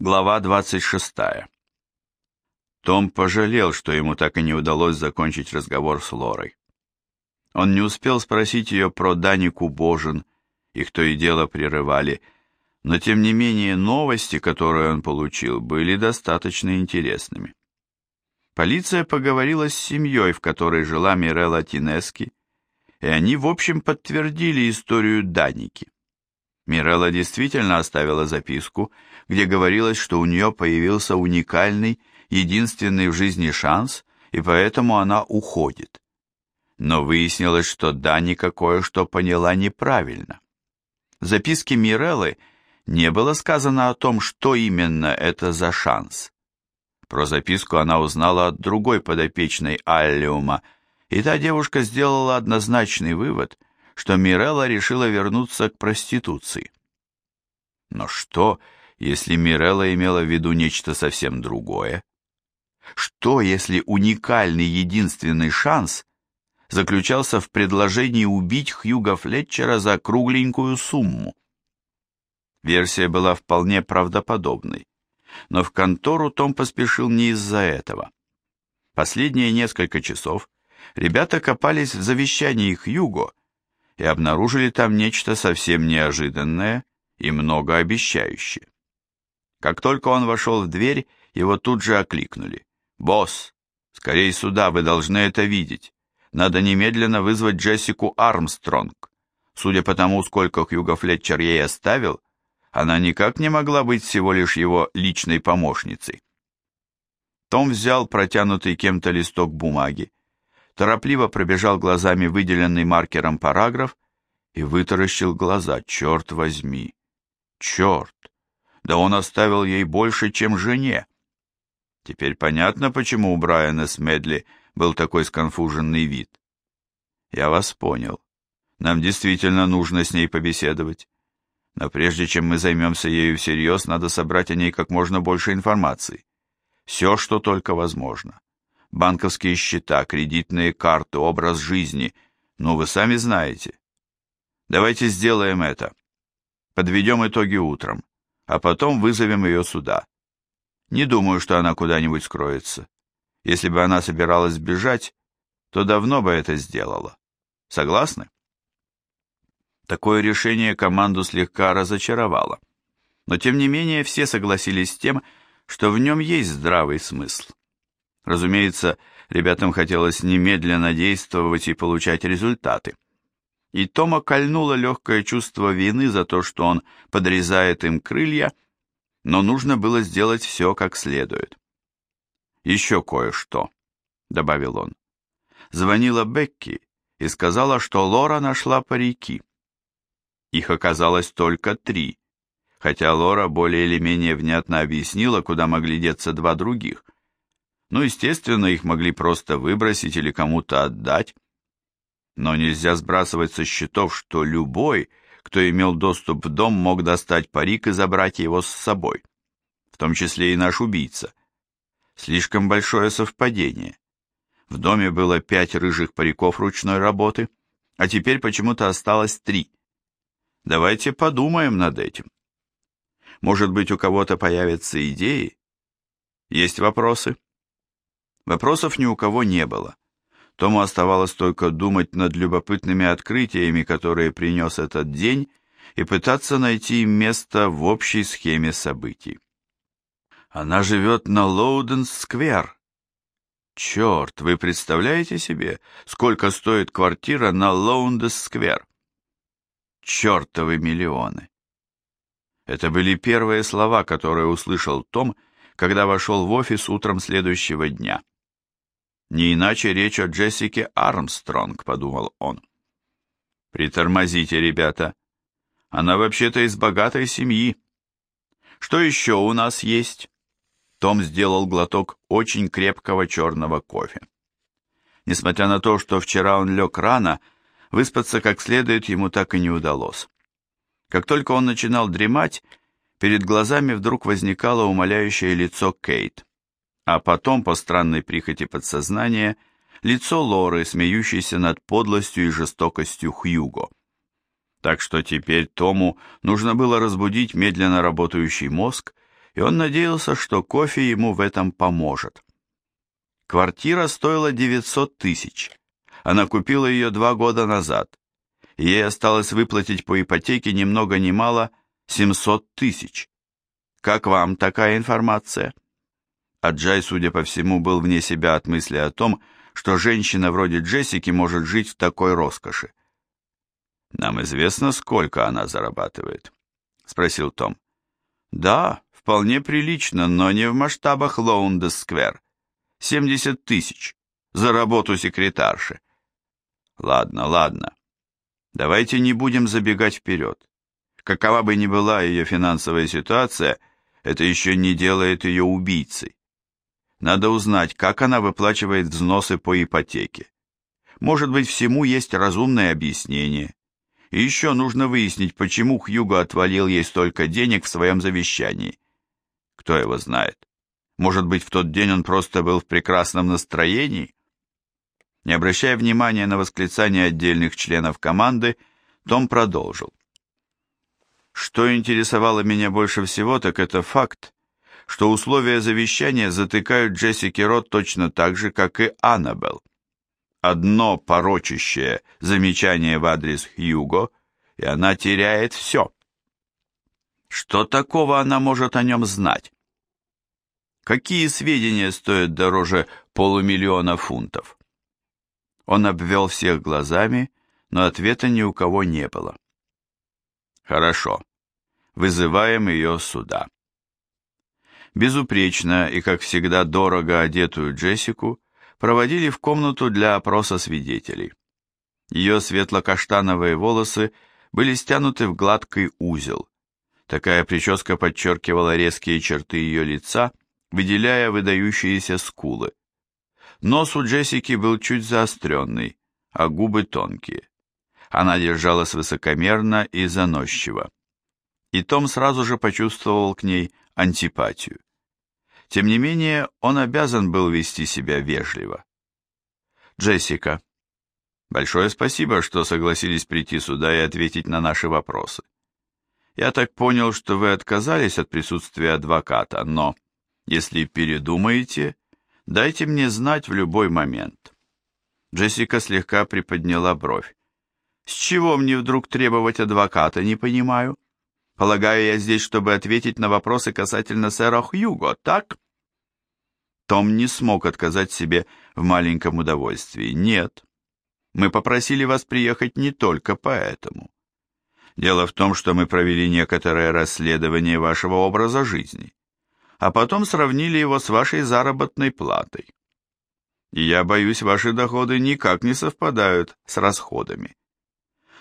Глава 26. Том пожалел, что ему так и не удалось закончить разговор с Лорой. Он не успел спросить ее про Данику Божин, их то и дело прерывали, но тем не менее новости, которые он получил, были достаточно интересными. Полиция поговорила с семьей, в которой жила Мирелла Тинески, и они, в общем, подтвердили историю Даники. Мирелла действительно оставила записку, где говорилось, что у нее появился уникальный, единственный в жизни шанс, и поэтому она уходит. Но выяснилось, что Даника кое-что поняла неправильно. В записке Миреллы не было сказано о том, что именно это за шанс. Про записку она узнала от другой подопечной Аллиума, и та девушка сделала однозначный вывод – что Мирелла решила вернуться к проституции. Но что, если Мирелла имела в виду нечто совсем другое? Что, если уникальный единственный шанс заключался в предложении убить Хьюга Флетчера за кругленькую сумму? Версия была вполне правдоподобной, но в контору Том поспешил не из-за этого. Последние несколько часов ребята копались в завещании Хьюго и обнаружили там нечто совсем неожиданное и многообещающее. Как только он вошел в дверь, его тут же окликнули. «Босс, скорее сюда, вы должны это видеть. Надо немедленно вызвать Джессику Армстронг. Судя по тому, сколько Хьюго Флетчер ей оставил, она никак не могла быть всего лишь его личной помощницей. Том взял протянутый кем-то листок бумаги, торопливо пробежал глазами выделенный маркером параграф и вытаращил глаза. Черт возьми! Черт! Да он оставил ей больше, чем жене. Теперь понятно, почему у Брайана Смедли был такой сконфуженный вид. Я вас понял. Нам действительно нужно с ней побеседовать. Но прежде чем мы займемся ею всерьез, надо собрать о ней как можно больше информации. Все, что только возможно банковские счета, кредитные карты, образ жизни. Ну, вы сами знаете. Давайте сделаем это. Подведем итоги утром, а потом вызовем ее сюда. Не думаю, что она куда-нибудь скроется. Если бы она собиралась бежать, то давно бы это сделала. Согласны? Такое решение команду слегка разочаровало. Но тем не менее все согласились с тем, что в нем есть здравый смысл. Разумеется, ребятам хотелось немедленно действовать и получать результаты. И Тома кольнуло легкое чувство вины за то, что он подрезает им крылья, но нужно было сделать все как следует. «Еще кое-что», — добавил он. Звонила Бекки и сказала, что Лора нашла парики. Их оказалось только три, хотя Лора более или менее внятно объяснила, куда могли деться два других — ну, естественно, их могли просто выбросить или кому-то отдать. Но нельзя сбрасывать со счетов, что любой, кто имел доступ в дом, мог достать парик и забрать его с собой, в том числе и наш убийца. Слишком большое совпадение. В доме было пять рыжих париков ручной работы, а теперь почему-то осталось три. Давайте подумаем над этим. Может быть, у кого-то появятся идеи? Есть вопросы? Вопросов ни у кого не было. Тому оставалось только думать над любопытными открытиями, которые принес этот день, и пытаться найти место в общей схеме событий. Она живет на Лоуден-сквер. Черт, вы представляете себе, сколько стоит квартира на Лоундес-сквер? Чертовы миллионы. Это были первые слова, которые услышал Том, когда вошел в офис утром следующего дня. Не иначе речь о Джессике Армстронг, подумал он. Притормозите, ребята. Она вообще-то из богатой семьи. Что еще у нас есть? Том сделал глоток очень крепкого черного кофе. Несмотря на то, что вчера он лег рано, выспаться как следует ему так и не удалось. Как только он начинал дремать, перед глазами вдруг возникало умоляющее лицо Кейт а потом, по странной прихоти подсознания, лицо Лоры, смеющейся над подлостью и жестокостью Хьюго. Так что теперь Тому нужно было разбудить медленно работающий мозг, и он надеялся, что кофе ему в этом поможет. Квартира стоила 900 тысяч. Она купила ее два года назад. Ей осталось выплатить по ипотеке ни много ни мало 700 тысяч. Как вам такая информация? Аджай, судя по всему, был вне себя от мысли о том, что женщина вроде Джессики может жить в такой роскоши. «Нам известно, сколько она зарабатывает?» — спросил Том. «Да, вполне прилично, но не в масштабах Лоундес-сквер. 70 тысяч за работу секретарши». «Ладно, ладно. Давайте не будем забегать вперед. Какова бы ни была ее финансовая ситуация, это еще не делает ее убийцей. Надо узнать, как она выплачивает взносы по ипотеке. Может быть, всему есть разумное объяснение. И еще нужно выяснить, почему Хьюго отвалил ей столько денег в своем завещании. Кто его знает? Может быть, в тот день он просто был в прекрасном настроении? Не обращая внимания на восклицания отдельных членов команды, Том продолжил. Что интересовало меня больше всего, так это факт, что условия завещания затыкают Джессики Рот точно так же, как и Аннабелл. Одно порочащее замечание в адрес Хьюго, и она теряет все. Что такого она может о нем знать? Какие сведения стоят дороже полумиллиона фунтов? Он обвел всех глазами, но ответа ни у кого не было. Хорошо. Вызываем ее сюда безупречно и, как всегда, дорого одетую Джессику проводили в комнату для опроса свидетелей. Ее светло-каштановые волосы были стянуты в гладкий узел. Такая прическа подчеркивала резкие черты ее лица, выделяя выдающиеся скулы. Нос у Джессики был чуть заостренный, а губы тонкие. Она держалась высокомерно и заносчиво. И Том сразу же почувствовал к ней антипатию. Тем не менее, он обязан был вести себя вежливо. Джессика, большое спасибо, что согласились прийти сюда и ответить на наши вопросы. Я так понял, что вы отказались от присутствия адвоката, но, если передумаете, дайте мне знать в любой момент. Джессика слегка приподняла бровь. С чего мне вдруг требовать адвоката, не понимаю? Полагаю, я здесь, чтобы ответить на вопросы касательно сэра Хьюго, так? Том не смог отказать себе в маленьком удовольствии. Нет, мы попросили вас приехать не только поэтому. Дело в том, что мы провели некоторое расследование вашего образа жизни, а потом сравнили его с вашей заработной платой. И я боюсь, ваши доходы никак не совпадают с расходами.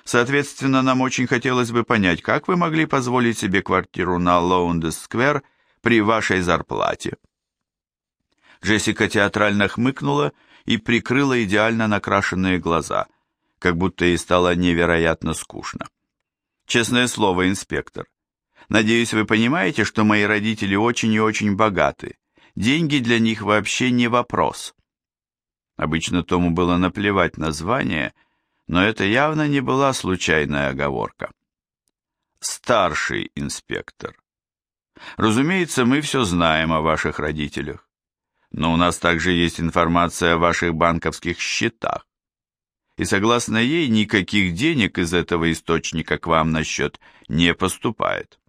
Соответственно, нам очень хотелось бы понять, как вы могли позволить себе квартиру на Лоундес-сквер при вашей зарплате. Джессика театрально хмыкнула и прикрыла идеально накрашенные глаза, как будто ей стало невероятно скучно. Честное слово, инспектор. Надеюсь, вы понимаете, что мои родители очень и очень богаты. Деньги для них вообще не вопрос. Обычно Тому было наплевать на звание – но это явно не была случайная оговорка. Старший инспектор. Разумеется, мы все знаем о ваших родителях, но у нас также есть информация о ваших банковских счетах. И согласно ей, никаких денег из этого источника к вам на счет не поступает.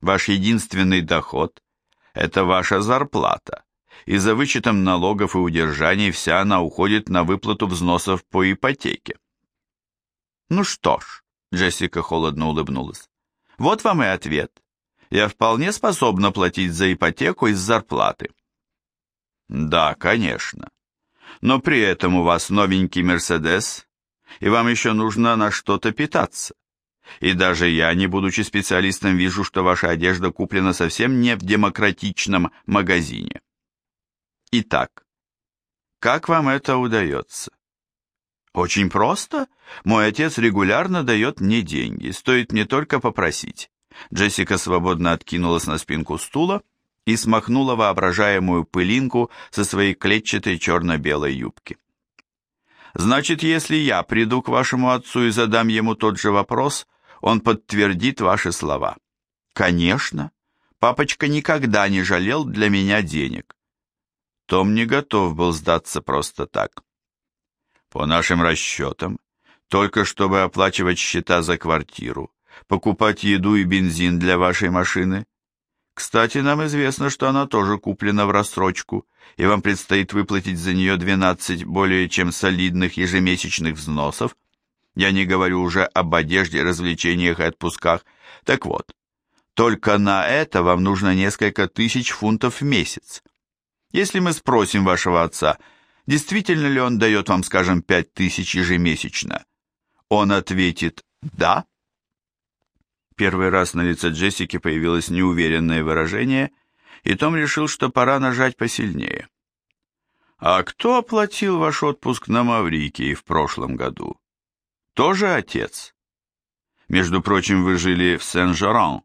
Ваш единственный доход – это ваша зарплата, и за вычетом налогов и удержаний вся она уходит на выплату взносов по ипотеке. Ну что ж, Джессика холодно улыбнулась. Вот вам и ответ. Я вполне способна платить за ипотеку из зарплаты. Да, конечно. Но при этом у вас новенький Мерседес, и вам еще нужно на что-то питаться. И даже я, не будучи специалистом, вижу, что ваша одежда куплена совсем не в демократичном магазине. Итак, как вам это удается? Очень просто. Мой отец регулярно дает мне деньги, стоит мне только попросить. Джессика свободно откинулась на спинку стула и смахнула воображаемую пылинку со своей клетчатой черно-белой юбки. Значит, если я приду к вашему отцу и задам ему тот же вопрос, он подтвердит ваши слова. Конечно. Папочка никогда не жалел для меня денег. Том не готов был сдаться просто так. По нашим расчетам, только чтобы оплачивать счета за квартиру, покупать еду и бензин для вашей машины. Кстати, нам известно, что она тоже куплена в рассрочку, и вам предстоит выплатить за нее 12 более чем солидных ежемесячных взносов. Я не говорю уже об одежде, развлечениях и отпусках. Так вот, только на это вам нужно несколько тысяч фунтов в месяц. Если мы спросим вашего отца, действительно ли он дает вам, скажем, пять тысяч ежемесячно, он ответит «да». Первый раз на лице Джессики появилось неуверенное выражение, и Том решил, что пора нажать посильнее. «А кто оплатил ваш отпуск на Маврикии в прошлом году?» «Тоже отец?» «Между прочим, вы жили в Сен-Жоран.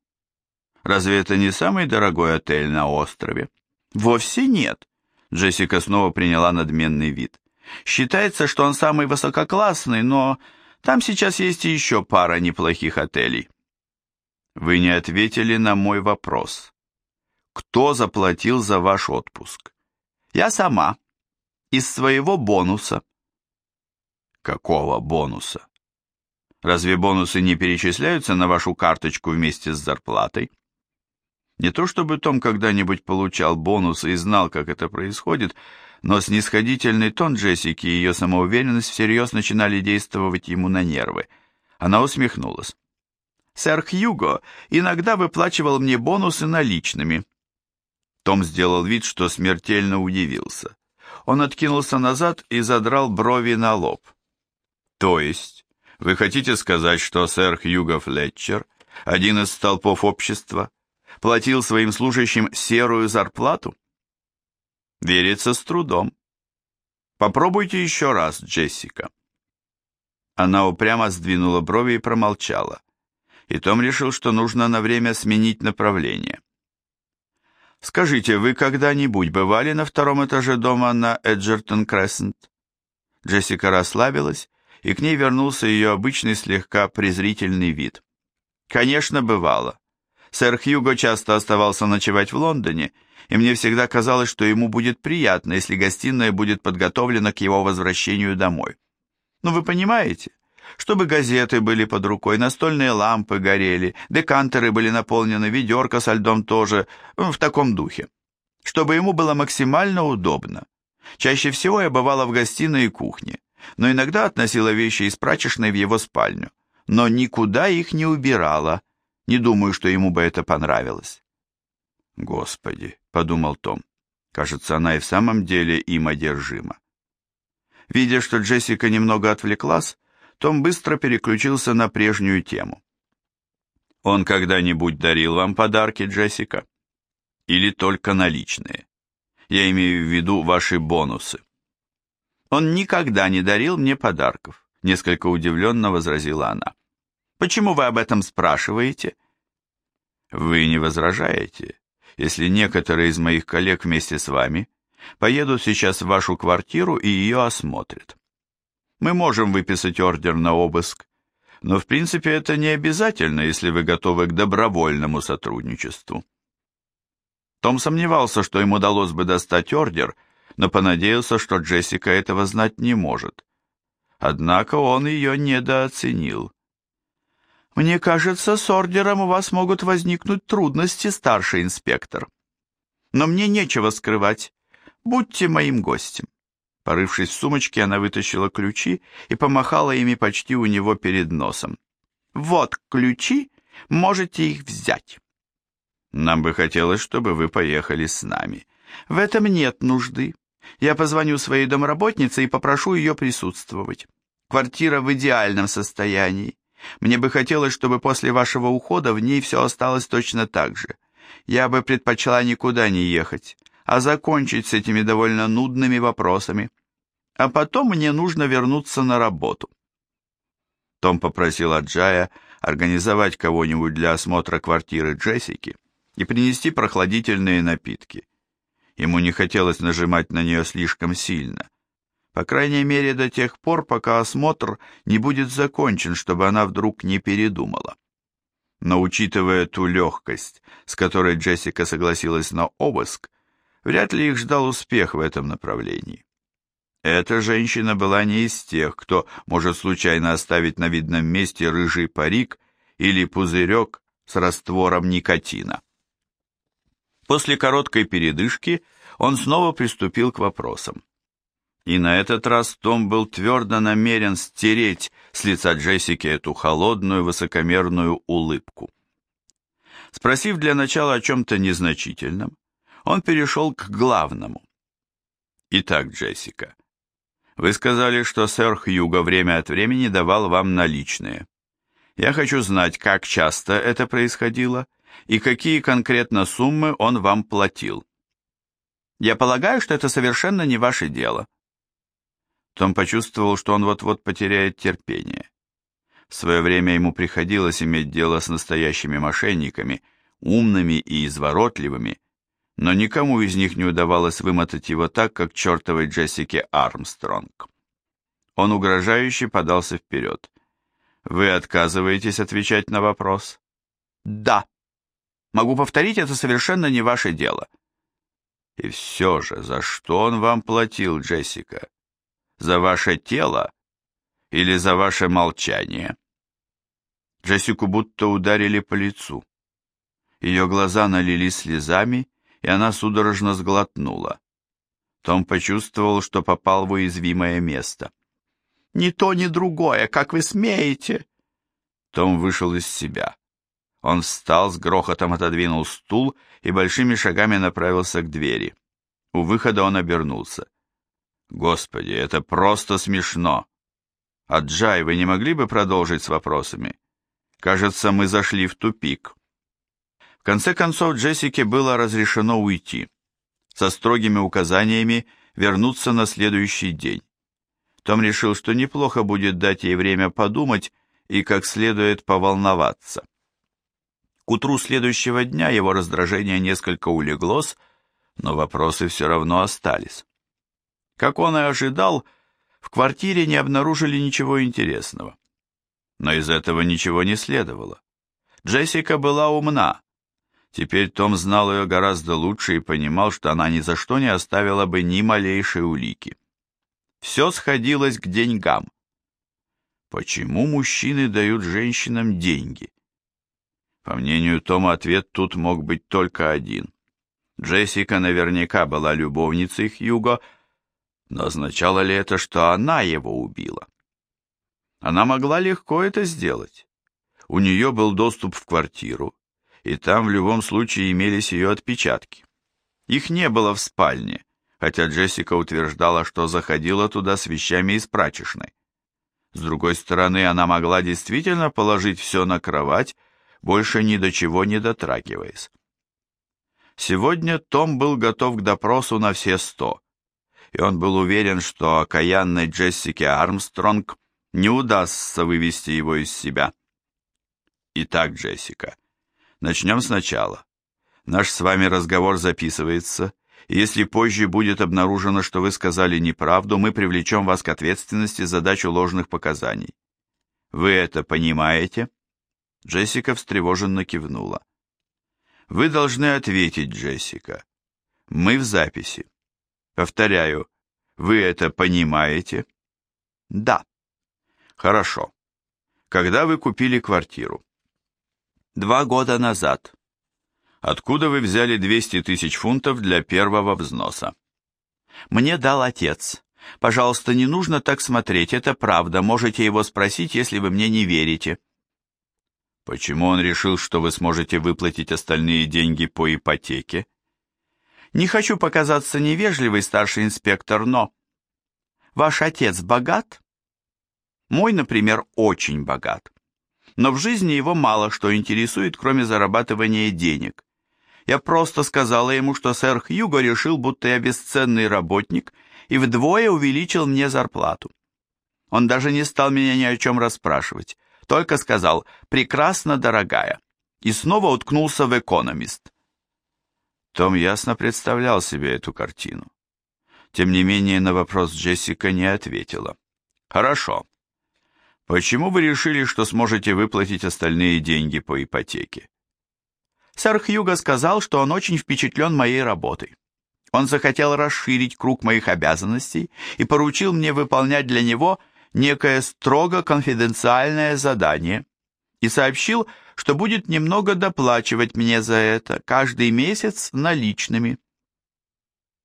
Разве это не самый дорогой отель на острове?» «Вовсе нет», — Джессика снова приняла надменный вид. «Считается, что он самый высококлассный, но там сейчас есть еще пара неплохих отелей». Вы не ответили на мой вопрос. Кто заплатил за ваш отпуск? Я сама. Из своего бонуса. Какого бонуса? Разве бонусы не перечисляются на вашу карточку вместе с зарплатой? Не то чтобы Том когда-нибудь получал бонусы и знал, как это происходит, но снисходительный тон Джессики и ее самоуверенность всерьез начинали действовать ему на нервы. Она усмехнулась. Сэр Хьюго иногда выплачивал мне бонусы наличными. Том сделал вид, что смертельно удивился. Он откинулся назад и задрал брови на лоб. То есть, вы хотите сказать, что сэр Хьюго Флетчер, один из столпов общества, платил своим служащим серую зарплату? Верится с трудом. Попробуйте еще раз, Джессика. Она упрямо сдвинула брови и промолчала и Том решил, что нужно на время сменить направление. «Скажите, вы когда-нибудь бывали на втором этаже дома на Эджертон Крессент?» Джессика расслабилась, и к ней вернулся ее обычный слегка презрительный вид. «Конечно, бывало. Сэр Хьюго часто оставался ночевать в Лондоне, и мне всегда казалось, что ему будет приятно, если гостиная будет подготовлена к его возвращению домой. Ну, вы понимаете, чтобы газеты были под рукой, настольные лампы горели, декантеры были наполнены, ведерко со льдом тоже, в таком духе. Чтобы ему было максимально удобно. Чаще всего я бывала в гостиной и кухне, но иногда относила вещи из прачечной в его спальню, но никуда их не убирала, не думаю, что ему бы это понравилось. «Господи», — подумал Том, — «кажется, она и в самом деле им одержима». Видя, что Джессика немного отвлеклась, том быстро переключился на прежнюю тему. «Он когда-нибудь дарил вам подарки, Джессика? Или только наличные? Я имею в виду ваши бонусы». «Он никогда не дарил мне подарков», — несколько удивленно возразила она. «Почему вы об этом спрашиваете?» «Вы не возражаете, если некоторые из моих коллег вместе с вами поедут сейчас в вашу квартиру и ее осмотрят?» мы можем выписать ордер на обыск, но в принципе это не обязательно, если вы готовы к добровольному сотрудничеству. Том сомневался, что им удалось бы достать ордер, но понадеялся, что Джессика этого знать не может. Однако он ее недооценил. «Мне кажется, с ордером у вас могут возникнуть трудности, старший инспектор. Но мне нечего скрывать. Будьте моим гостем». Порывшись в сумочке, она вытащила ключи и помахала ими почти у него перед носом. «Вот ключи, можете их взять». «Нам бы хотелось, чтобы вы поехали с нами». «В этом нет нужды. Я позвоню своей домработнице и попрошу ее присутствовать. Квартира в идеальном состоянии. Мне бы хотелось, чтобы после вашего ухода в ней все осталось точно так же. Я бы предпочла никуда не ехать а закончить с этими довольно нудными вопросами. А потом мне нужно вернуться на работу. Том попросил Аджая организовать кого-нибудь для осмотра квартиры Джессики и принести прохладительные напитки. Ему не хотелось нажимать на нее слишком сильно. По крайней мере, до тех пор, пока осмотр не будет закончен, чтобы она вдруг не передумала. Но учитывая ту легкость, с которой Джессика согласилась на обыск, вряд ли их ждал успех в этом направлении. Эта женщина была не из тех, кто может случайно оставить на видном месте рыжий парик или пузырек с раствором никотина. После короткой передышки он снова приступил к вопросам. И на этот раз Том был твердо намерен стереть с лица Джессики эту холодную высокомерную улыбку. Спросив для начала о чем-то незначительном, он перешел к главному. «Итак, Джессика, вы сказали, что сэр Хьюго время от времени давал вам наличные. Я хочу знать, как часто это происходило и какие конкретно суммы он вам платил. Я полагаю, что это совершенно не ваше дело. Том почувствовал, что он вот-вот потеряет терпение. В свое время ему приходилось иметь дело с настоящими мошенниками, умными и изворотливыми, но никому из них не удавалось вымотать его так, как чертовой Джессике Армстронг. Он угрожающе подался вперед. «Вы отказываетесь отвечать на вопрос?» «Да. Могу повторить, это совершенно не ваше дело». «И все же, за что он вам платил, Джессика? За ваше тело или за ваше молчание?» Джессику будто ударили по лицу. Ее глаза налились слезами, и она судорожно сглотнула. Том почувствовал, что попал в уязвимое место. «Ни то, ни другое, как вы смеете!» Том вышел из себя. Он встал, с грохотом отодвинул стул и большими шагами направился к двери. У выхода он обернулся. «Господи, это просто смешно!» «Аджай, вы не могли бы продолжить с вопросами? Кажется, мы зашли в тупик». В конце концов Джессике было разрешено уйти, со строгими указаниями вернуться на следующий день. Том решил, что неплохо будет дать ей время подумать и как следует поволноваться. К утру следующего дня его раздражение несколько улеглось, но вопросы все равно остались. Как он и ожидал, в квартире не обнаружили ничего интересного. Но из этого ничего не следовало. Джессика была умна, Теперь Том знал ее гораздо лучше и понимал, что она ни за что не оставила бы ни малейшей улики. Все сходилось к деньгам. Почему мужчины дают женщинам деньги? По мнению Тома, ответ тут мог быть только один. Джессика наверняка была любовницей Хьюго, но означало ли это, что она его убила? Она могла легко это сделать. У нее был доступ в квартиру, и там в любом случае имелись ее отпечатки. Их не было в спальне, хотя Джессика утверждала, что заходила туда с вещами из прачечной. С другой стороны, она могла действительно положить все на кровать, больше ни до чего не дотрагиваясь. Сегодня Том был готов к допросу на все сто, и он был уверен, что окаянной Джессике Армстронг не удастся вывести его из себя. Итак, Джессика, Начнем сначала. Наш с вами разговор записывается, и если позже будет обнаружено, что вы сказали неправду, мы привлечем вас к ответственности за дачу ложных показаний. Вы это понимаете?» Джессика встревоженно кивнула. «Вы должны ответить, Джессика. Мы в записи. Повторяю, вы это понимаете?» «Да». «Хорошо. Когда вы купили квартиру?» Два года назад. Откуда вы взяли 200 тысяч фунтов для первого взноса? Мне дал отец. Пожалуйста, не нужно так смотреть, это правда, можете его спросить, если вы мне не верите. Почему он решил, что вы сможете выплатить остальные деньги по ипотеке? Не хочу показаться невежливой, старший инспектор, но... Ваш отец богат? Мой, например, очень богат но в жизни его мало что интересует, кроме зарабатывания денег. Я просто сказала ему, что сэр Хьюго решил, будто я бесценный работник, и вдвое увеличил мне зарплату. Он даже не стал меня ни о чем расспрашивать, только сказал «прекрасно, дорогая», и снова уткнулся в «Экономист». Том ясно представлял себе эту картину. Тем не менее, на вопрос Джессика не ответила. «Хорошо. Почему вы решили, что сможете выплатить остальные деньги по ипотеке? Сэр Хьюго сказал, что он очень впечатлен моей работой. Он захотел расширить круг моих обязанностей и поручил мне выполнять для него некое строго конфиденциальное задание и сообщил, что будет немного доплачивать мне за это каждый месяц наличными.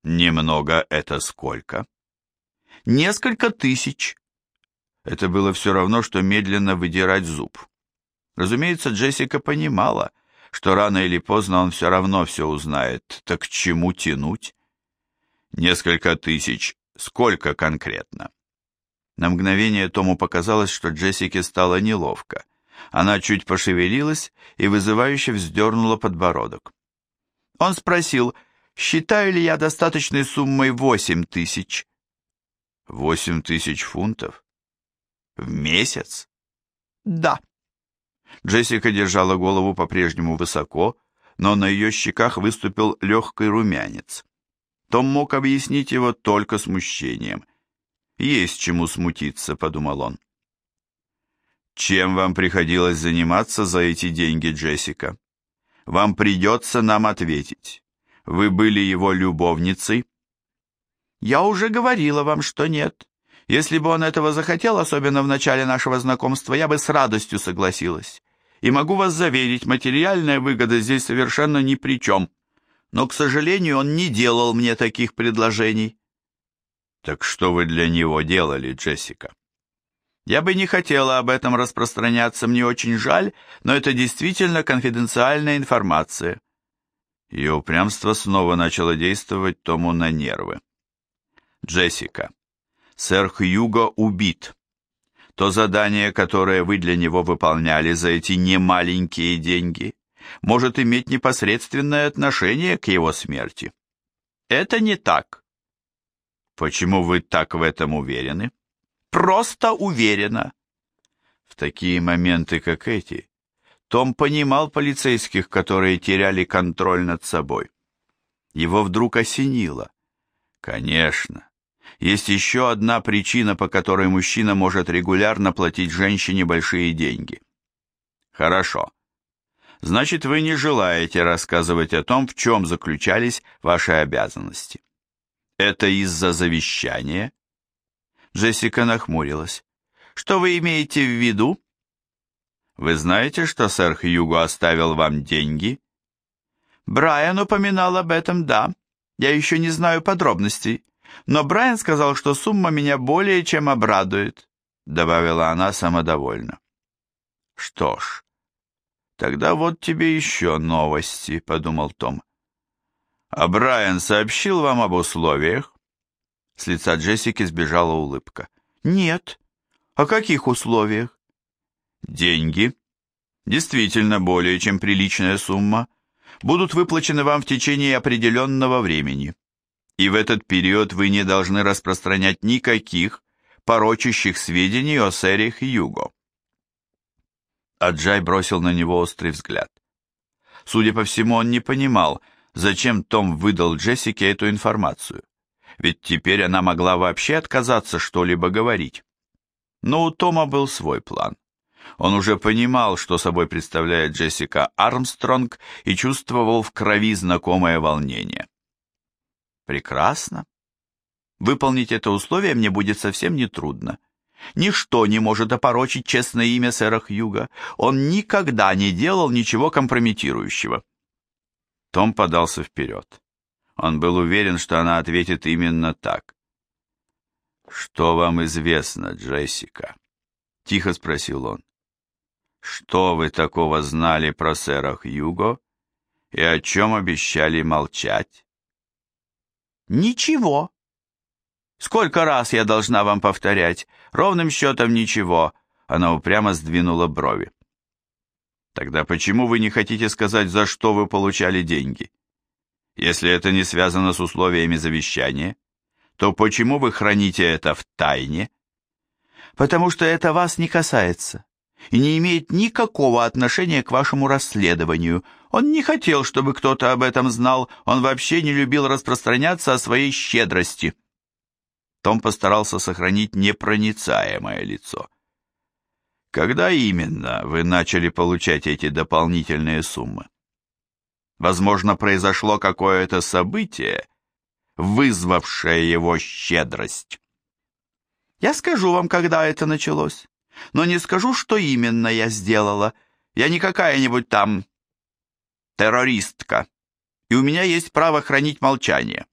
Немного это сколько? Несколько тысяч. Это было все равно, что медленно выдирать зуб. Разумеется, Джессика понимала, что рано или поздно он все равно все узнает. Так к чему тянуть? Несколько тысяч. Сколько конкретно? На мгновение Тому показалось, что Джессике стало неловко. Она чуть пошевелилась и вызывающе вздернула подбородок. Он спросил, считаю ли я достаточной суммой восемь тысяч. Восемь тысяч фунтов? В месяц? Да. Джессика держала голову по-прежнему высоко, но на ее щеках выступил легкий румянец. Том мог объяснить его только смущением. «Есть чему смутиться», — подумал он. «Чем вам приходилось заниматься за эти деньги, Джессика? Вам придется нам ответить. Вы были его любовницей?» «Я уже говорила вам, что нет. Если бы он этого захотел, особенно в начале нашего знакомства, я бы с радостью согласилась. И могу вас заверить, материальная выгода здесь совершенно ни при чем но, к сожалению, он не делал мне таких предложений. Так что вы для него делали, Джессика? Я бы не хотела об этом распространяться, мне очень жаль, но это действительно конфиденциальная информация. Ее упрямство снова начало действовать Тому на нервы. Джессика, сэр Хьюго убит. То задание, которое вы для него выполняли за эти немаленькие деньги, может иметь непосредственное отношение к его смерти. Это не так. Почему вы так в этом уверены? Просто уверена. В такие моменты, как эти, том понимал полицейских, которые теряли контроль над собой. Его вдруг осенило. Конечно. Есть еще одна причина, по которой мужчина может регулярно платить женщине большие деньги. Хорошо. Значит, вы не желаете рассказывать о том, в чем заключались ваши обязанности. Это из-за завещания? Джессика нахмурилась. Что вы имеете в виду? Вы знаете, что сэр Хьюго оставил вам деньги? Брайан упоминал об этом, да. Я еще не знаю подробностей. Но Брайан сказал, что сумма меня более чем обрадует, добавила она самодовольно. Что ж, «Тогда вот тебе еще новости», — подумал Том. «А Брайан сообщил вам об условиях?» С лица Джессики сбежала улыбка. «Нет. О каких условиях?» «Деньги. Действительно более чем приличная сумма. Будут выплачены вам в течение определенного времени. И в этот период вы не должны распространять никаких порочащих сведений о сэре Хьюго. Аджай бросил на него острый взгляд. Судя по всему, он не понимал, зачем Том выдал Джессике эту информацию. Ведь теперь она могла вообще отказаться что-либо говорить. Но у Тома был свой план. Он уже понимал, что собой представляет Джессика Армстронг и чувствовал в крови знакомое волнение. «Прекрасно. Выполнить это условие мне будет совсем нетрудно. Ничто не может опорочить честное имя сэра Хьюга. Он никогда не делал ничего компрометирующего. Том подался вперед. Он был уверен, что она ответит именно так. «Что вам известно, Джессика?» — тихо спросил он. «Что вы такого знали про сэра Хьюго и о чем обещали молчать?» «Ничего», Сколько раз я должна вам повторять? Ровным счетом ничего. Она упрямо сдвинула брови. Тогда почему вы не хотите сказать, за что вы получали деньги? Если это не связано с условиями завещания, то почему вы храните это в тайне? Потому что это вас не касается и не имеет никакого отношения к вашему расследованию. Он не хотел, чтобы кто-то об этом знал, он вообще не любил распространяться о своей щедрости. Том постарался сохранить непроницаемое лицо. Когда именно вы начали получать эти дополнительные суммы? Возможно, произошло какое-то событие, вызвавшее его щедрость. Я скажу вам, когда это началось, но не скажу, что именно я сделала. Я не какая-нибудь там террористка, и у меня есть право хранить молчание.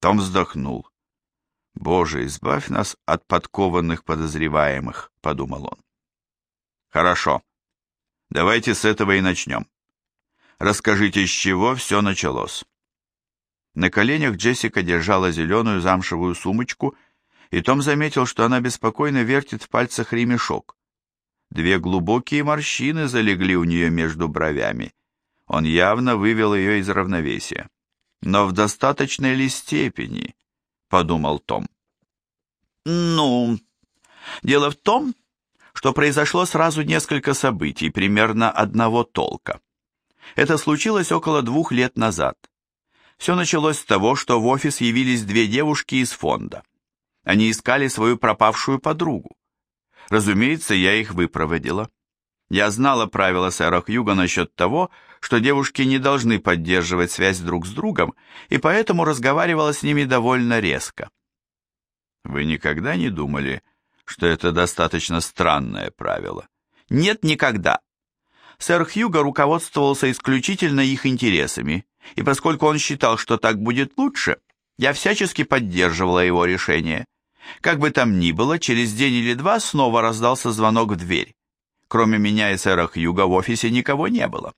Том вздохнул. «Боже, избавь нас от подкованных подозреваемых», — подумал он. «Хорошо. Давайте с этого и начнем. Расскажите, с чего все началось». На коленях Джессика держала зеленую замшевую сумочку, и Том заметил, что она беспокойно вертит в пальцах ремешок. Две глубокие морщины залегли у нее между бровями. Он явно вывел ее из равновесия. Но в достаточной ли степени, подумал Том. Ну, дело в том, что произошло сразу несколько событий, примерно одного толка. Это случилось около двух лет назад. Все началось с того, что в офис явились две девушки из фонда. Они искали свою пропавшую подругу. Разумеется, я их выпроводила. Я знала правила сэра Хьюга насчет того, что девушки не должны поддерживать связь друг с другом, и поэтому разговаривала с ними довольно резко. Вы никогда не думали, что это достаточно странное правило? Нет, никогда. Сэр Хьюго руководствовался исключительно их интересами, и поскольку он считал, что так будет лучше, я всячески поддерживала его решение. Как бы там ни было, через день или два снова раздался звонок в дверь. Кроме меня и сэра Хьюга в офисе никого не было.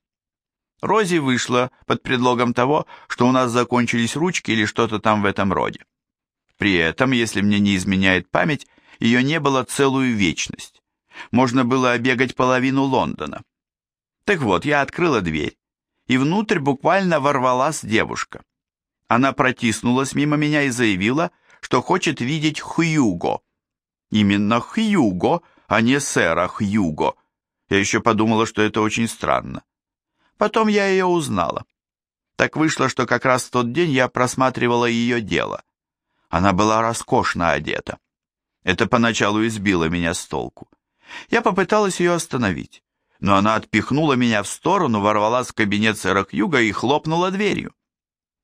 Рози вышла под предлогом того, что у нас закончились ручки или что-то там в этом роде. При этом, если мне не изменяет память, ее не было целую вечность. Можно было обегать половину Лондона. Так вот, я открыла дверь, и внутрь буквально ворвалась девушка. Она протиснулась мимо меня и заявила, что хочет видеть Хьюго. Именно Хьюго, а не сэра Хьюго, я еще подумала, что это очень странно. Потом я ее узнала. Так вышло, что как раз в тот день я просматривала ее дело. Она была роскошно одета. Это поначалу избило меня с толку. Я попыталась ее остановить, но она отпихнула меня в сторону, ворвалась в кабинет сэра Хьюга и хлопнула дверью.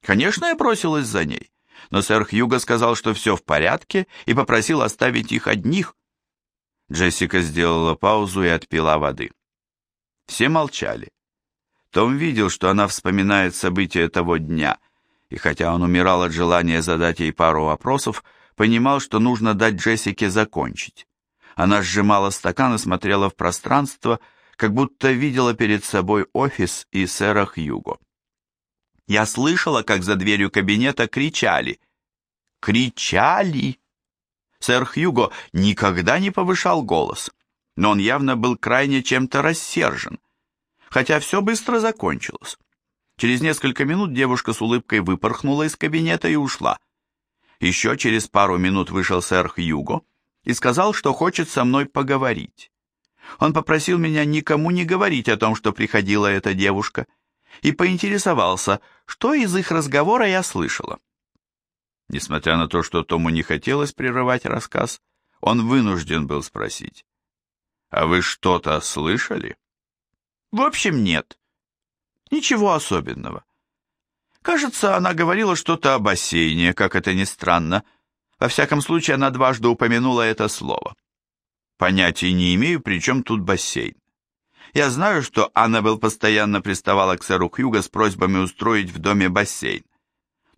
Конечно, я бросилась за ней, но сэр Хьюга сказал, что все в порядке, и попросил оставить их одних, Джессика сделала паузу и отпила воды. Все молчали. Том видел, что она вспоминает события того дня, и хотя он умирал от желания задать ей пару вопросов, понимал, что нужно дать Джессике закончить. Она сжимала стакан и смотрела в пространство, как будто видела перед собой офис и сэра Хьюго. Я слышала, как за дверью кабинета кричали. Кричали! Сэр Хьюго никогда не повышал голос, но он явно был крайне чем-то рассержен, хотя все быстро закончилось. Через несколько минут девушка с улыбкой выпорхнула из кабинета и ушла. Еще через пару минут вышел сэр Хьюго и сказал, что хочет со мной поговорить. Он попросил меня никому не говорить о том, что приходила эта девушка, и поинтересовался, что из их разговора я слышала. Несмотря на то, что Тому не хотелось прерывать рассказ, он вынужден был спросить. «А вы что-то слышали?» «В общем, нет. Ничего особенного. Кажется, она говорила что-то о бассейне, как это ни странно. Во всяком случае, она дважды упомянула это слово. Понятия не имею, при чем тут бассейн. Я знаю, что Аннабелл постоянно приставала к сэру Хьюго с просьбами устроить в доме бассейн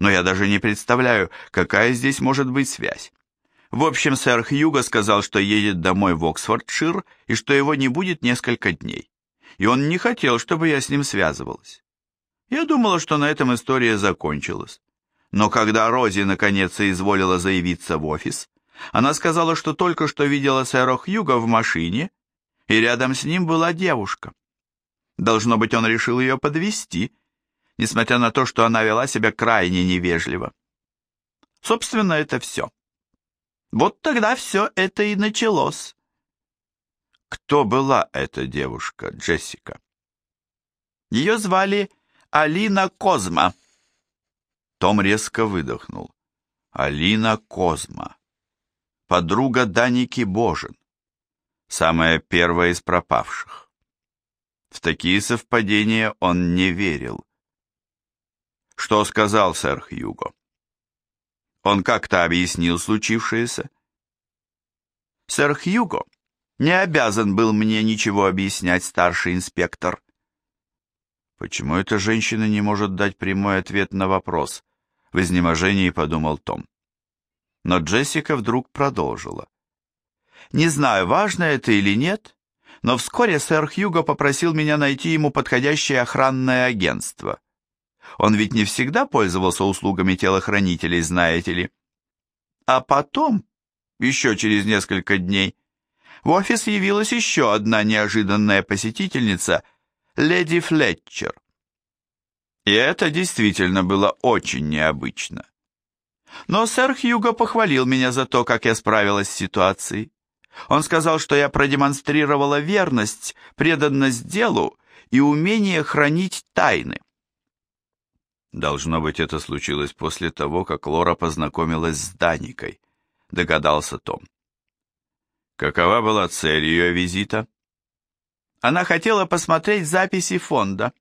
но я даже не представляю, какая здесь может быть связь. В общем, сэр Хьюго сказал, что едет домой в Оксфордшир и что его не будет несколько дней. И он не хотел, чтобы я с ним связывалась. Я думала, что на этом история закончилась. Но когда Рози наконец изволила заявиться в офис, она сказала, что только что видела сэра Хьюга в машине, и рядом с ним была девушка. Должно быть, он решил ее подвести, несмотря на то, что она вела себя крайне невежливо. Собственно, это все. Вот тогда все это и началось. Кто была эта девушка, Джессика? Ее звали Алина Козма. Том резко выдохнул. Алина Козма. Подруга Даники Божин. самое первое из пропавших. В такие совпадения он не верил. Что сказал сэр Хьюго? Он как-то объяснил случившееся? Сэр Хьюго не обязан был мне ничего объяснять, старший инспектор. Почему эта женщина не может дать прямой ответ на вопрос? В изнеможении подумал Том. Но Джессика вдруг продолжила. Не знаю, важно это или нет, но вскоре сэр Хьюго попросил меня найти ему подходящее охранное агентство. Он ведь не всегда пользовался услугами телохранителей, знаете ли. А потом, еще через несколько дней, в офис явилась еще одна неожиданная посетительница, леди Флетчер. И это действительно было очень необычно. Но сэр Хьюго похвалил меня за то, как я справилась с ситуацией. Он сказал, что я продемонстрировала верность, преданность делу и умение хранить тайны. Должно быть, это случилось после того, как Лора познакомилась с Даникой, догадался Том. Какова была цель ее визита? Она хотела посмотреть записи фонда,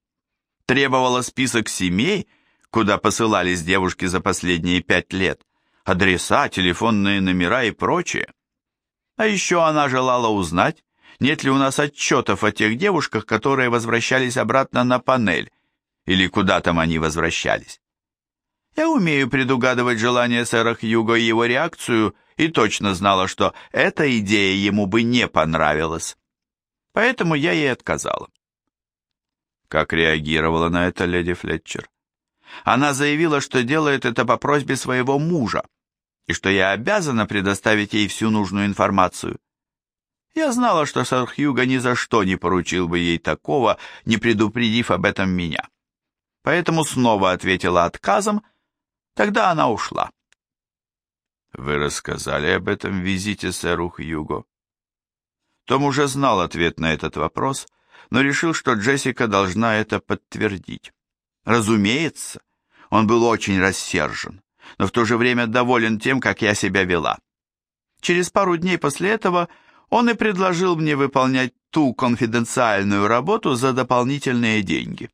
требовала список семей, куда посылались девушки за последние пять лет, адреса, телефонные номера и прочее. А еще она желала узнать, нет ли у нас отчетов о тех девушках, которые возвращались обратно на панель, или куда там они возвращались. Я умею предугадывать желания сэра Хьюго и его реакцию, и точно знала, что эта идея ему бы не понравилась. Поэтому я ей отказала. Как реагировала на это леди Флетчер? Она заявила, что делает это по просьбе своего мужа, и что я обязана предоставить ей всю нужную информацию. Я знала, что сэр Хьюго ни за что не поручил бы ей такого, не предупредив об этом меня поэтому снова ответила отказом, тогда она ушла. Вы рассказали об этом визите сэру Хьюго? Том уже знал ответ на этот вопрос, но решил, что Джессика должна это подтвердить. Разумеется, он был очень рассержен, но в то же время доволен тем, как я себя вела. Через пару дней после этого он и предложил мне выполнять ту конфиденциальную работу за дополнительные деньги.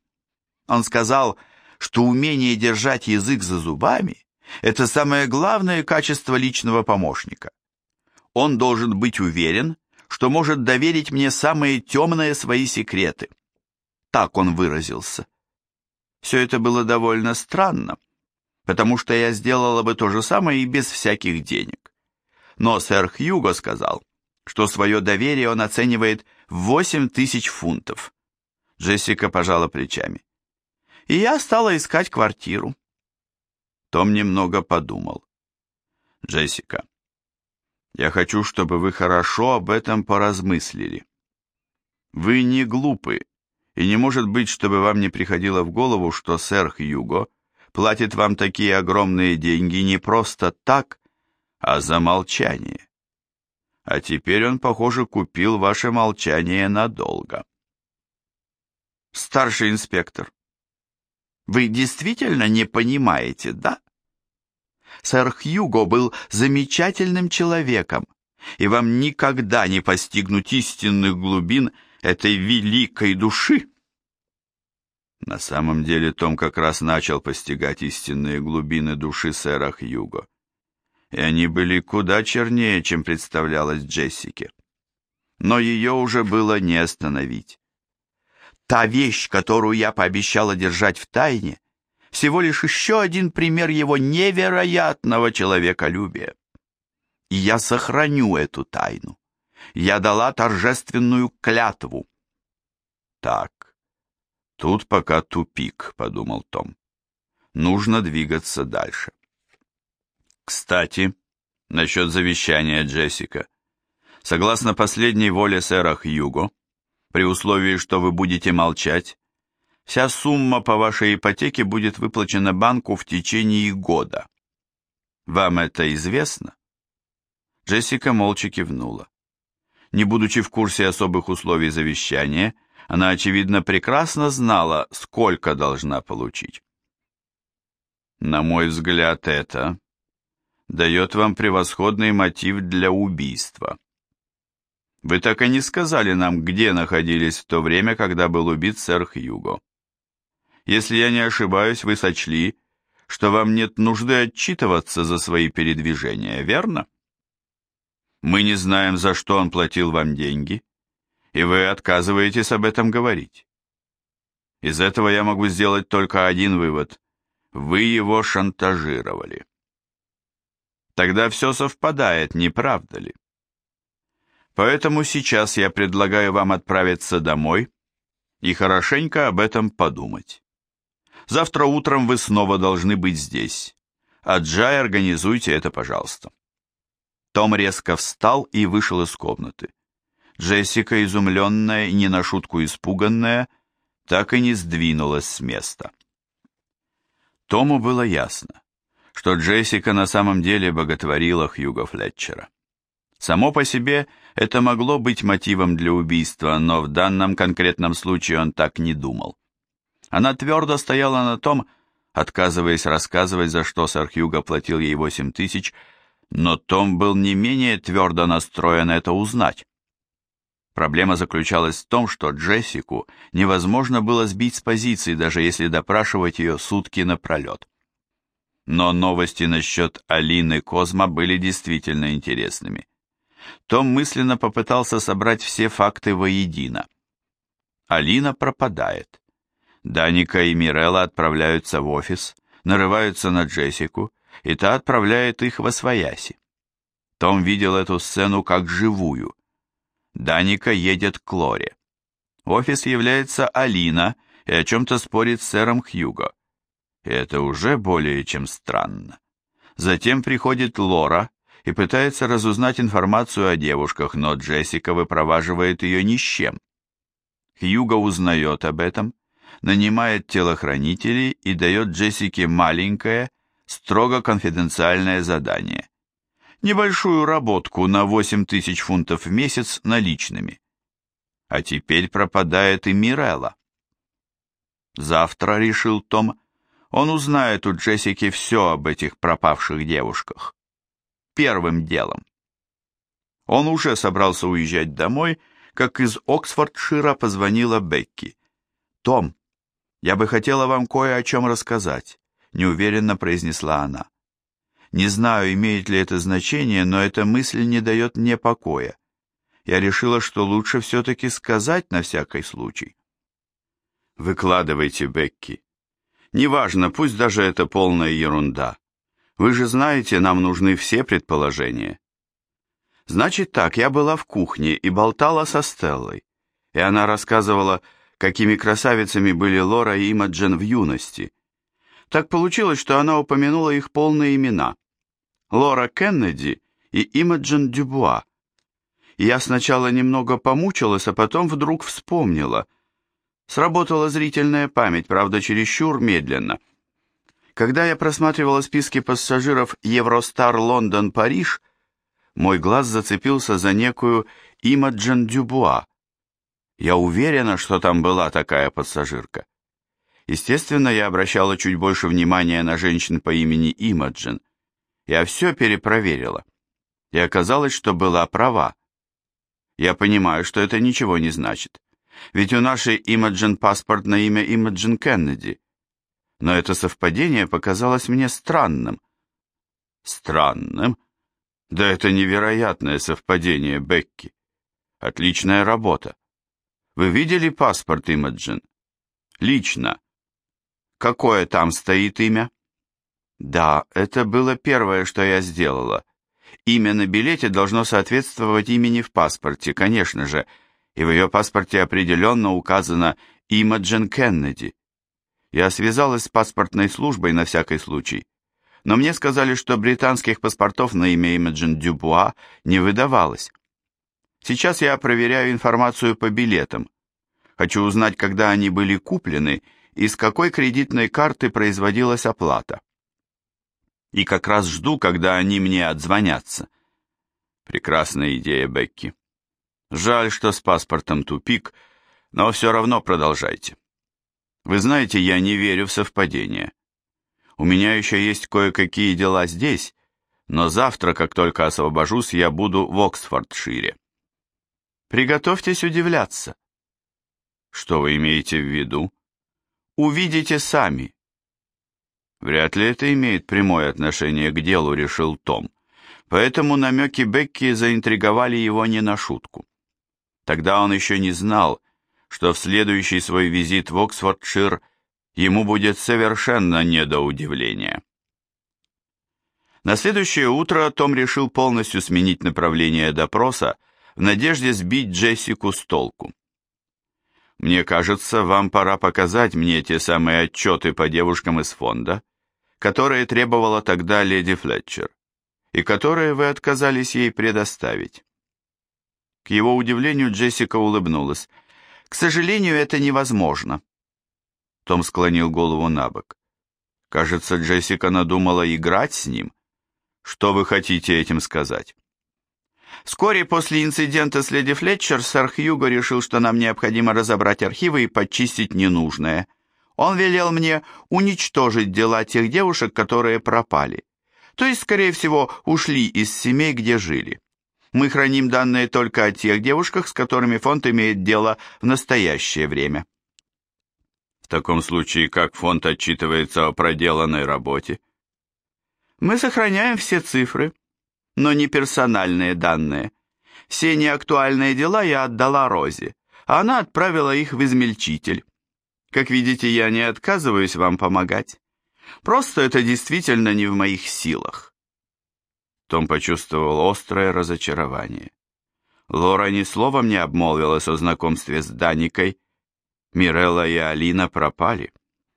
Он сказал, что умение держать язык за зубами – это самое главное качество личного помощника. Он должен быть уверен, что может доверить мне самые темные свои секреты. Так он выразился. Все это было довольно странно, потому что я сделала бы то же самое и без всяких денег. Но сэр Хьюго сказал, что свое доверие он оценивает в 8 тысяч фунтов. Джессика пожала плечами и я стала искать квартиру. Том немного подумал. Джессика, я хочу, чтобы вы хорошо об этом поразмыслили. Вы не глупы, и не может быть, чтобы вам не приходило в голову, что сэр Хьюго платит вам такие огромные деньги не просто так, а за молчание. А теперь он, похоже, купил ваше молчание надолго. Старший инспектор, вы действительно не понимаете, да? Сэр Хьюго был замечательным человеком, и вам никогда не постигнуть истинных глубин этой великой души. На самом деле Том как раз начал постигать истинные глубины души сэра Хьюго, и они были куда чернее, чем представлялось Джессике. Но ее уже было не остановить. Та вещь, которую я пообещала держать в тайне, всего лишь еще один пример его невероятного человеколюбия. И я сохраню эту тайну. Я дала торжественную клятву. Так, тут пока тупик, подумал Том. Нужно двигаться дальше. Кстати, насчет завещания Джессика. Согласно последней воле сэра Хьюго, при условии, что вы будете молчать, вся сумма по вашей ипотеке будет выплачена банку в течение года. Вам это известно? Джессика молча кивнула. Не будучи в курсе особых условий завещания, она, очевидно, прекрасно знала, сколько должна получить. На мой взгляд, это дает вам превосходный мотив для убийства. Вы так и не сказали нам, где находились в то время, когда был убит сэр Хьюго. Если я не ошибаюсь, вы сочли, что вам нет нужды отчитываться за свои передвижения, верно? Мы не знаем, за что он платил вам деньги, и вы отказываетесь об этом говорить. Из этого я могу сделать только один вывод. Вы его шантажировали. Тогда все совпадает, не правда ли? Поэтому сейчас я предлагаю вам отправиться домой и хорошенько об этом подумать. Завтра утром вы снова должны быть здесь. А Джай, организуйте это, пожалуйста. Том резко встал и вышел из комнаты. Джессика, изумленная и не на шутку испуганная, так и не сдвинулась с места. Тому было ясно, что Джессика на самом деле боготворила Хьюго Флетчера. Само по себе это могло быть мотивом для убийства, но в данном конкретном случае он так не думал. Она твердо стояла на том, отказываясь рассказывать, за что сэр Хьюго платил ей восемь тысяч, но Том был не менее твердо настроен это узнать. Проблема заключалась в том, что Джессику невозможно было сбить с позиции, даже если допрашивать ее сутки напролет. Но новости насчет Алины Козма были действительно интересными. Том мысленно попытался собрать все факты воедино. Алина пропадает. Даника и Мирелла отправляются в офис, нарываются на Джессику, и та отправляет их во свояси. Том видел эту сцену как живую. Даника едет к Лоре. В офис является Алина и о чем-то спорит с сэром Хьюго. И это уже более чем странно. Затем приходит Лора и пытается разузнать информацию о девушках, но Джессика выпроваживает ее ни с чем. Хьюго узнает об этом, нанимает телохранителей и дает Джессике маленькое, строго конфиденциальное задание. Небольшую работку на 8 тысяч фунтов в месяц наличными. А теперь пропадает и Мирелла. Завтра, решил Том, он узнает у Джессики все об этих пропавших девушках первым делом. Он уже собрался уезжать домой, как из Оксфордшира позвонила Бекки. «Том, я бы хотела вам кое о чем рассказать», — неуверенно произнесла она. «Не знаю, имеет ли это значение, но эта мысль не дает мне покоя. Я решила, что лучше все-таки сказать на всякий случай». «Выкладывайте, Бекки. Неважно, пусть даже это полная ерунда. Вы же знаете, нам нужны все предположения. Значит так, я была в кухне и болтала со Стеллой, и она рассказывала, какими красавицами были Лора и Имаджен в юности. Так получилось, что она упомянула их полные имена. Лора Кеннеди и Имаджен Дюбуа. Я сначала немного помучилась, а потом вдруг вспомнила. Сработала зрительная память, правда, чересчур медленно — когда я просматривала списки пассажиров Евростар Лондон-Париж, мой глаз зацепился за некую Имаджен Дюбуа. Я уверена, что там была такая пассажирка. Естественно, я обращала чуть больше внимания на женщин по имени Имаджен. Я все перепроверила. И оказалось, что была права. Я понимаю, что это ничего не значит. Ведь у нашей Имаджен паспорт на имя Имаджен Кеннеди но это совпадение показалось мне странным. Странным? Да это невероятное совпадение, Бекки. Отличная работа. Вы видели паспорт Имаджин? Лично. Какое там стоит имя? Да, это было первое, что я сделала. Имя на билете должно соответствовать имени в паспорте, конечно же, и в ее паспорте определенно указано Имаджин Кеннеди. Я связалась с паспортной службой на всякий случай, но мне сказали, что британских паспортов на имя Имаджин Дюбуа не выдавалось. Сейчас я проверяю информацию по билетам. Хочу узнать, когда они были куплены и с какой кредитной карты производилась оплата. И как раз жду, когда они мне отзвонятся. Прекрасная идея, Бекки. Жаль, что с паспортом тупик, но все равно продолжайте. Вы знаете, я не верю в совпадения. У меня еще есть кое-какие дела здесь, но завтра, как только освобожусь, я буду в Оксфордшире. Приготовьтесь удивляться. Что вы имеете в виду? Увидите сами. Вряд ли это имеет прямое отношение к делу, решил Том. Поэтому намеки Бекки заинтриговали его не на шутку. Тогда он еще не знал, что в следующий свой визит в Оксфордшир ему будет совершенно не до удивления. На следующее утро Том решил полностью сменить направление допроса в надежде сбить Джессику с толку. Мне кажется, вам пора показать мне те самые отчеты по девушкам из фонда, которые требовала тогда леди Флетчер, и которые вы отказались ей предоставить. К его удивлению Джессика улыбнулась. «К сожалению, это невозможно». Том склонил голову на бок. Кажется, Джессика надумала играть с ним. Что вы хотите этим сказать? Вскоре после инцидента с леди Флетчер сэр Хьюго решил, что нам необходимо разобрать архивы и почистить ненужное. Он велел мне уничтожить дела тех девушек, которые пропали. То есть, скорее всего, ушли из семей, где жили. Мы храним данные только о тех девушках, с которыми фонд имеет дело в настоящее время. В таком случае, как фонд отчитывается о проделанной работе? Мы сохраняем все цифры, но не персональные данные. Все неактуальные дела я отдала Розе, а она отправила их в измельчитель. Как видите, я не отказываюсь вам помогать. Просто это действительно не в моих силах. Том почувствовал острое разочарование. Лора ни словом не обмолвилась о знакомстве с Даникой. Мирелла и Алина пропали.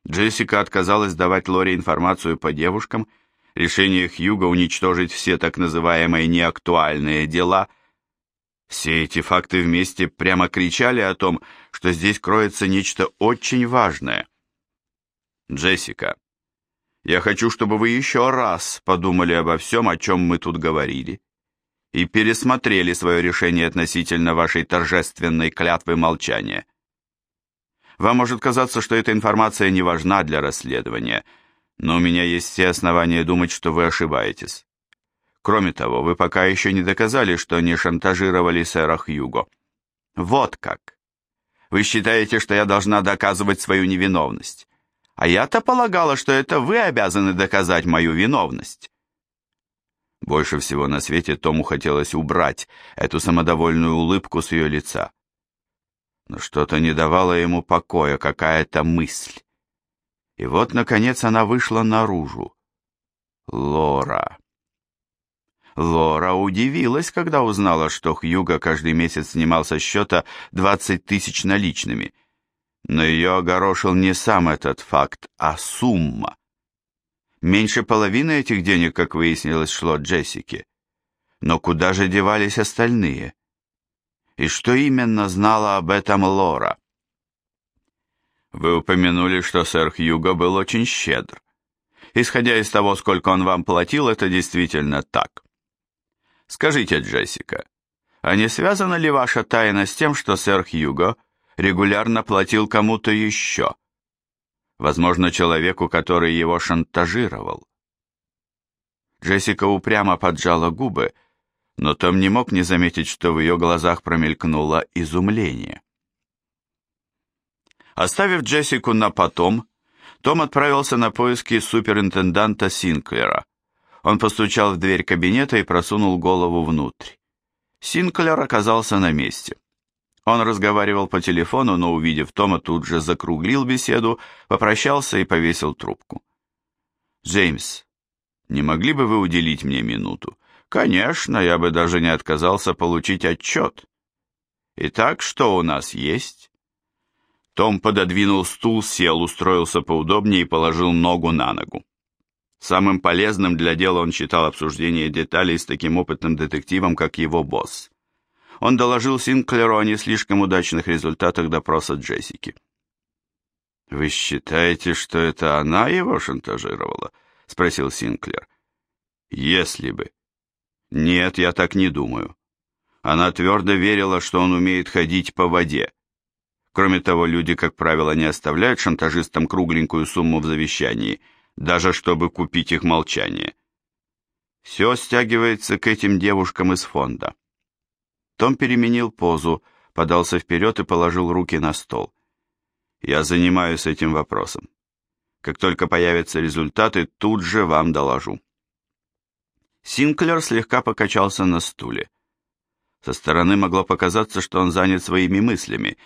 Джессика отказалась давать Лоре информацию по девушкам решение Хьюга уничтожить все так называемые неактуальные дела. Все эти факты вместе прямо кричали о том, что здесь кроется нечто очень важное. Джессика, я хочу, чтобы вы еще раз подумали обо всем, о чем мы тут говорили, и пересмотрели свое решение относительно вашей торжественной клятвы молчания. Вам может казаться, что эта информация не важна для расследования – но у меня есть все основания думать, что вы ошибаетесь. Кроме того, вы пока еще не доказали, что не шантажировали сэра Хьюго. Вот как. Вы считаете, что я должна доказывать свою невиновность. А я-то полагала, что это вы обязаны доказать мою виновность. Больше всего на свете Тому хотелось убрать эту самодовольную улыбку с ее лица. Но что-то не давало ему покоя, какая-то мысль. И вот, наконец, она вышла наружу. Лора. Лора удивилась, когда узнала, что Хьюго каждый месяц снимал со счета 20 тысяч наличными. Но ее огорошил не сам этот факт, а сумма. Меньше половины этих денег, как выяснилось, шло Джессике. Но куда же девались остальные? И что именно знала об этом Лора? Вы упомянули, что сэр Хьюго был очень щедр. Исходя из того, сколько он вам платил, это действительно так. Скажите, Джессика, а не связана ли ваша тайна с тем, что сэр Хьюго регулярно платил кому-то еще? Возможно, человеку, который его шантажировал. Джессика упрямо поджала губы, но Том не мог не заметить, что в ее глазах промелькнуло изумление. Оставив Джессику на потом, том отправился на поиски суперинтенданта Синклера. Он постучал в дверь кабинета и просунул голову внутрь. Синклер оказался на месте. Он разговаривал по телефону, но, увидев Тома, тут же закруглил беседу, попрощался и повесил трубку. «Джеймс, не могли бы вы уделить мне минуту?» «Конечно, я бы даже не отказался получить отчет. Итак, что у нас есть?» Том пододвинул стул, сел, устроился поудобнее и положил ногу на ногу. Самым полезным для дела он считал обсуждение деталей с таким опытным детективом, как его босс. Он доложил Синклеру о не слишком удачных результатах допроса Джессики. «Вы считаете, что это она его шантажировала?» — спросил Синклер. «Если бы». «Нет, я так не думаю. Она твердо верила, что он умеет ходить по воде. Кроме того, люди, как правило, не оставляют шантажистам кругленькую сумму в завещании, даже чтобы купить их молчание. Все стягивается к этим девушкам из фонда. Том переменил позу, подался вперед и положил руки на стол. «Я занимаюсь этим вопросом. Как только появятся результаты, тут же вам доложу». Синклер слегка покачался на стуле. Со стороны могло показаться, что он занят своими мыслями,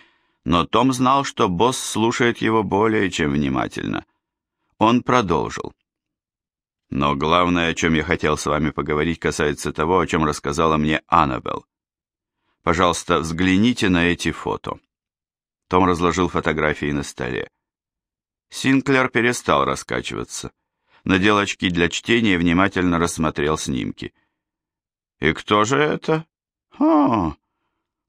но Том знал, что босс слушает его более чем внимательно. Он продолжил. Но главное, о чем я хотел с вами поговорить, касается того, о чем рассказала мне Аннабелл. Пожалуйста, взгляните на эти фото. Том разложил фотографии на столе. Синклер перестал раскачиваться. Надел очки для чтения и внимательно рассмотрел снимки. «И кто же это?» «О,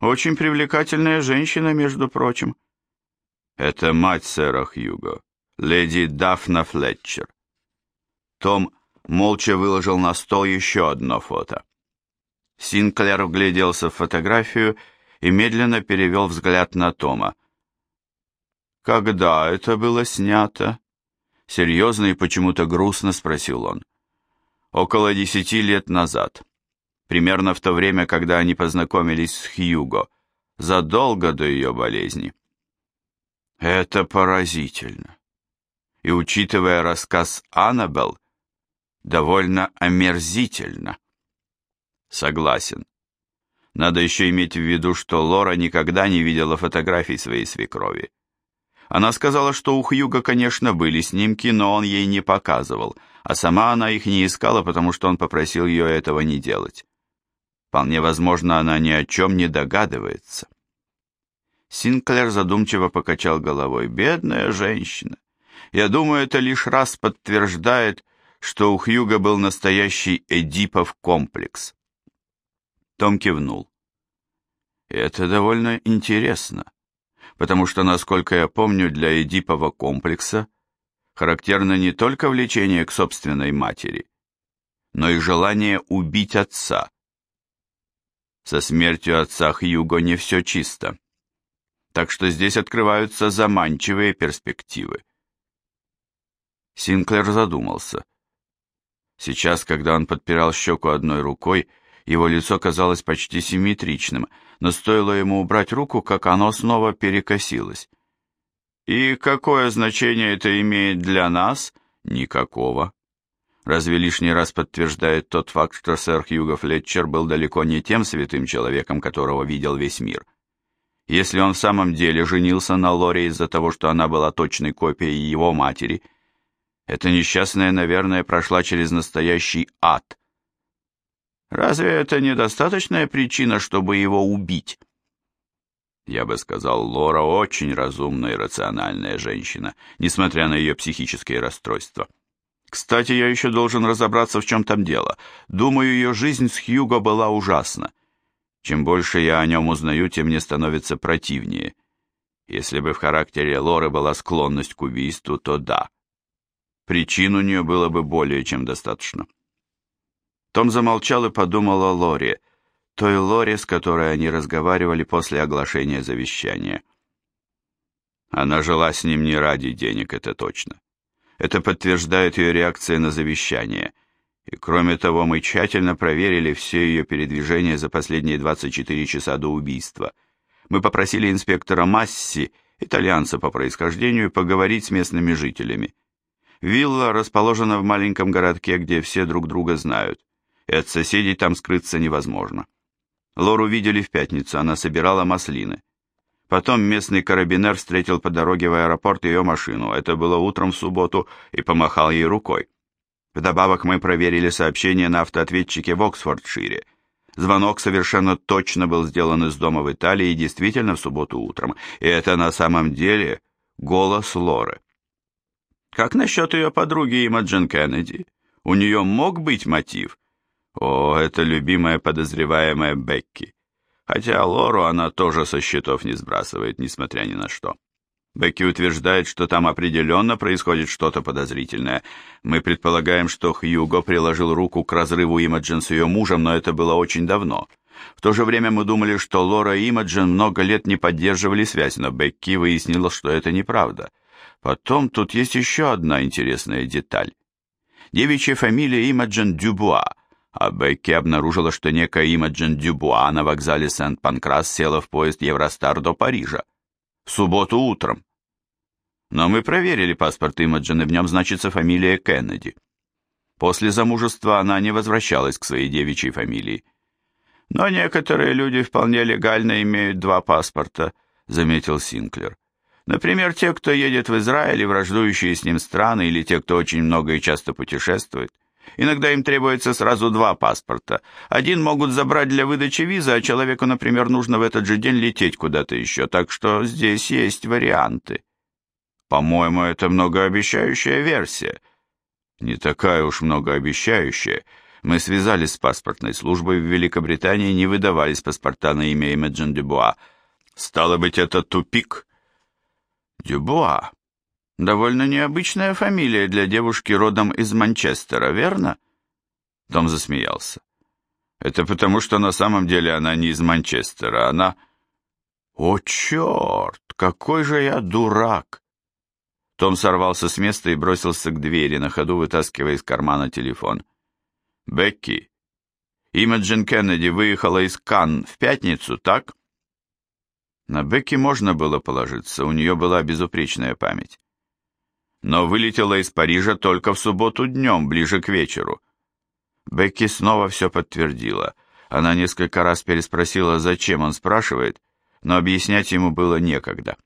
очень привлекательная женщина, между прочим». «Это мать сэра Хьюго, леди Дафна Флетчер. Том молча выложил на стол еще одно фото. Синклер вгляделся в фотографию и медленно перевел взгляд на Тома. «Когда это было снято?» Серьезно и почему-то грустно спросил он. «Около десяти лет назад. Примерно в то время, когда они познакомились с Хьюго, задолго до ее болезни». «Это поразительно. И учитывая рассказ Аннабелл, довольно омерзительно. Согласен. Надо еще иметь в виду, что Лора никогда не видела фотографий своей свекрови. Она сказала, что у Хьюга, конечно, были снимки, но он ей не показывал, а сама она их не искала, потому что он попросил ее этого не делать. Вполне возможно, она ни о чем не догадывается. Синклер задумчиво покачал головой. «Бедная женщина. Я думаю, это лишь раз подтверждает, что у Хьюга был настоящий Эдипов комплекс. Том кивнул. Это довольно интересно, потому что, насколько я помню, для Эдипова комплекса характерно не только влечение к собственной матери, но и желание убить отца. Со смертью отца Хьюго не все чисто, так что здесь открываются заманчивые перспективы. Синклер задумался. Сейчас, когда он подпирал щеку одной рукой, его лицо казалось почти симметричным, но стоило ему убрать руку, как оно снова перекосилось. «И какое значение это имеет для нас?» «Никакого». Разве лишний раз подтверждает тот факт, что сэр Хьюго Флетчер был далеко не тем святым человеком, которого видел весь мир. Если он в самом деле женился на Лоре из-за того, что она была точной копией его матери – эта несчастная, наверное, прошла через настоящий ад. Разве это недостаточная причина, чтобы его убить? Я бы сказал, Лора очень разумная и рациональная женщина, несмотря на ее психические расстройства. Кстати, я еще должен разобраться, в чем там дело. Думаю, ее жизнь с Хьюго была ужасна. Чем больше я о нем узнаю, тем мне становится противнее. Если бы в характере Лоры была склонность к убийству, то да. Причин у нее было бы более чем достаточно. Том замолчал и подумал о Лоре, той Лоре, с которой они разговаривали после оглашения завещания. Она жила с ним не ради денег, это точно. Это подтверждает ее реакция на завещание. И кроме того, мы тщательно проверили все ее передвижения за последние 24 часа до убийства. Мы попросили инспектора Масси, итальянца по происхождению, поговорить с местными жителями. Вилла расположена в маленьком городке, где все друг друга знают, и от соседей там скрыться невозможно. Лору видели в пятницу, она собирала маслины. Потом местный карабинер встретил по дороге в аэропорт ее машину, это было утром в субботу, и помахал ей рукой. Вдобавок мы проверили сообщение на автоответчике в Оксфордшире. Звонок совершенно точно был сделан из дома в Италии и действительно в субботу утром, и это на самом деле голос Лоры. Как насчет ее подруги Имаджин Кеннеди? У нее мог быть мотив? О, это любимая подозреваемая Бекки. Хотя Лору она тоже со счетов не сбрасывает, несмотря ни на что. Бекки утверждает, что там определенно происходит что-то подозрительное. Мы предполагаем, что Хьюго приложил руку к разрыву Имаджин с ее мужем, но это было очень давно. В то же время мы думали, что Лора и Имаджин много лет не поддерживали связь, но Бекки выяснила, что это неправда. Потом тут есть еще одна интересная деталь. Девичья фамилия Имаджин Дюбуа, А Бекки обнаружила, что некая Имаджин Дюбуа на вокзале Сент-Панкрас села в поезд Евростар до Парижа. В субботу утром. Но мы проверили паспорт Имаджин, и в нем значится фамилия Кеннеди. После замужества она не возвращалась к своей девичьей фамилии. Но некоторые люди вполне легально имеют два паспорта, заметил Синклер. Например, те, кто едет в Израиль и враждующие с ним страны, или те, кто очень много и часто путешествует. Иногда им требуется сразу два паспорта. Один могут забрать для выдачи визы, а человеку, например, нужно в этот же день лететь куда-то еще, так что здесь есть варианты. По-моему, это многообещающая версия. Не такая уж многообещающая. Мы связались с паспортной службой в Великобритании, не выдавались паспорта на имя Имаджин Дюбуа. Стало быть, это тупик. Дюбуа. Довольно необычная фамилия для девушки родом из Манчестера, верно? Том засмеялся. Это потому, что на самом деле она не из Манчестера, она... О, черт, какой же я дурак! Том сорвался с места и бросился к двери, на ходу вытаскивая из кармана телефон. «Бекки, Имаджин Кеннеди выехала из Кан в пятницу, так?» На Бекки можно было положиться, у нее была безупречная память. Но вылетела из Парижа только в субботу днем, ближе к вечеру. Бекки снова все подтвердила. Она несколько раз переспросила, зачем он спрашивает, но объяснять ему было некогда.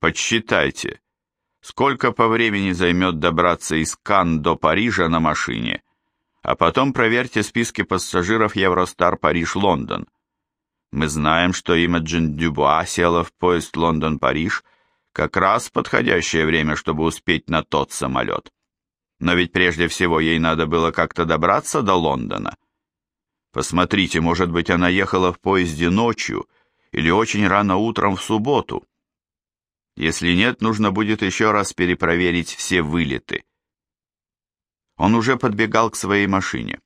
«Подсчитайте, сколько по времени займет добраться из Кан до Парижа на машине, а потом проверьте списки пассажиров Евростар Париж-Лондон. Мы знаем, что Имаджин Дюбуа села в поезд Лондон-Париж как раз подходящее время, чтобы успеть на тот самолет. Но ведь прежде всего ей надо было как-то добраться до Лондона. Посмотрите, может быть, она ехала в поезде ночью или очень рано утром в субботу. Если нет, нужно будет еще раз перепроверить все вылеты. Он уже подбегал к своей машине.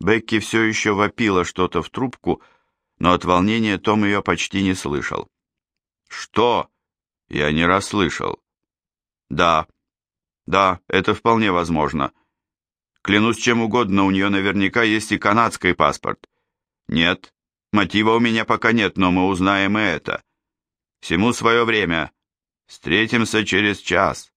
Бекки все еще вопила что-то в трубку, но от волнения Том ее почти не слышал. «Что?» «Я не расслышал». «Да, да, это вполне возможно. Клянусь чем угодно, у нее наверняка есть и канадский паспорт». «Нет, мотива у меня пока нет, но мы узнаем и это. Всему свое время. Встретимся через час».